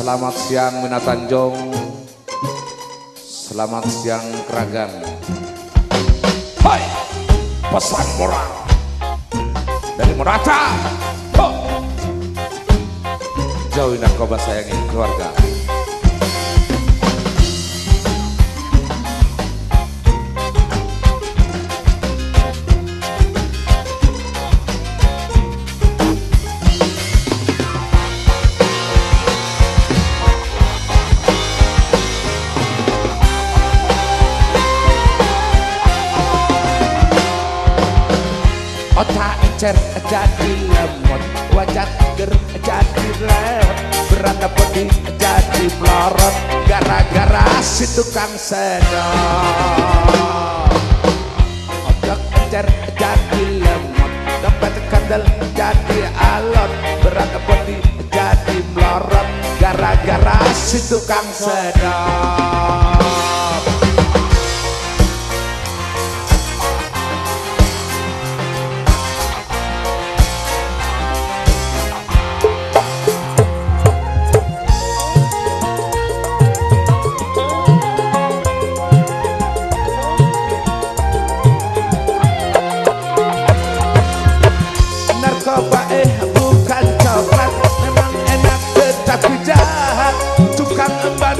Selamat siang Mina Tanjung Selamat siang Keragan Hai Pesan moral. Dari Morata. Jauhi narkoba sayangi keluarga Otak encer jadi lemot. Wajah ger jadi lewat Berat putih jadi melorot. Gara-gara si tukang sedot Otak encer jadi lemot. Dompet kandel jadi alot. Berat putih jadi melorot. Gara-gara si tukang sedot jahat Tukang emban,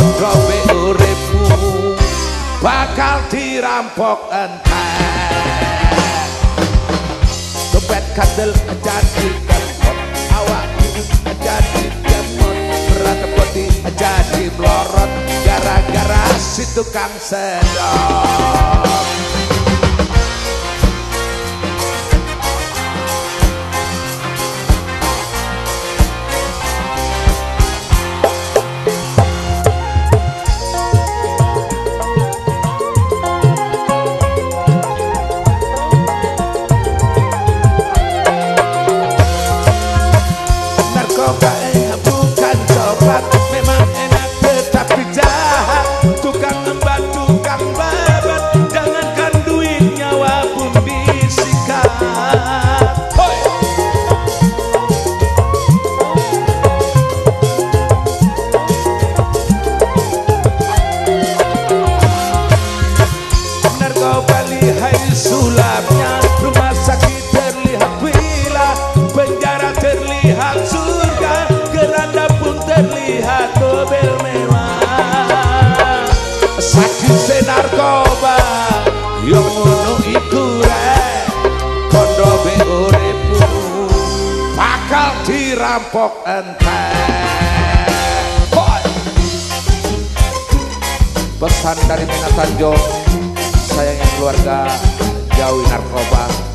Be uripmu Bakal dirampok entek. Dompet kadel jadi kemot Awak jadi kemot Berat putih jadi melorot Gara-gara si tukang sedot coklat Memang enak tetapi jahat. Tukang embat, tukang babat. Jangankan duit nyawa pun disikat Hoi! Narkoba lihai sulapnya terlihat mobil mewah Sakit narkoba Yang ngono iku rek. Kondo be uripmu Bakal dirampok entek. Hoi! Pesan dari Mina Tanjung Sayangi keluarga Jauhi narkoba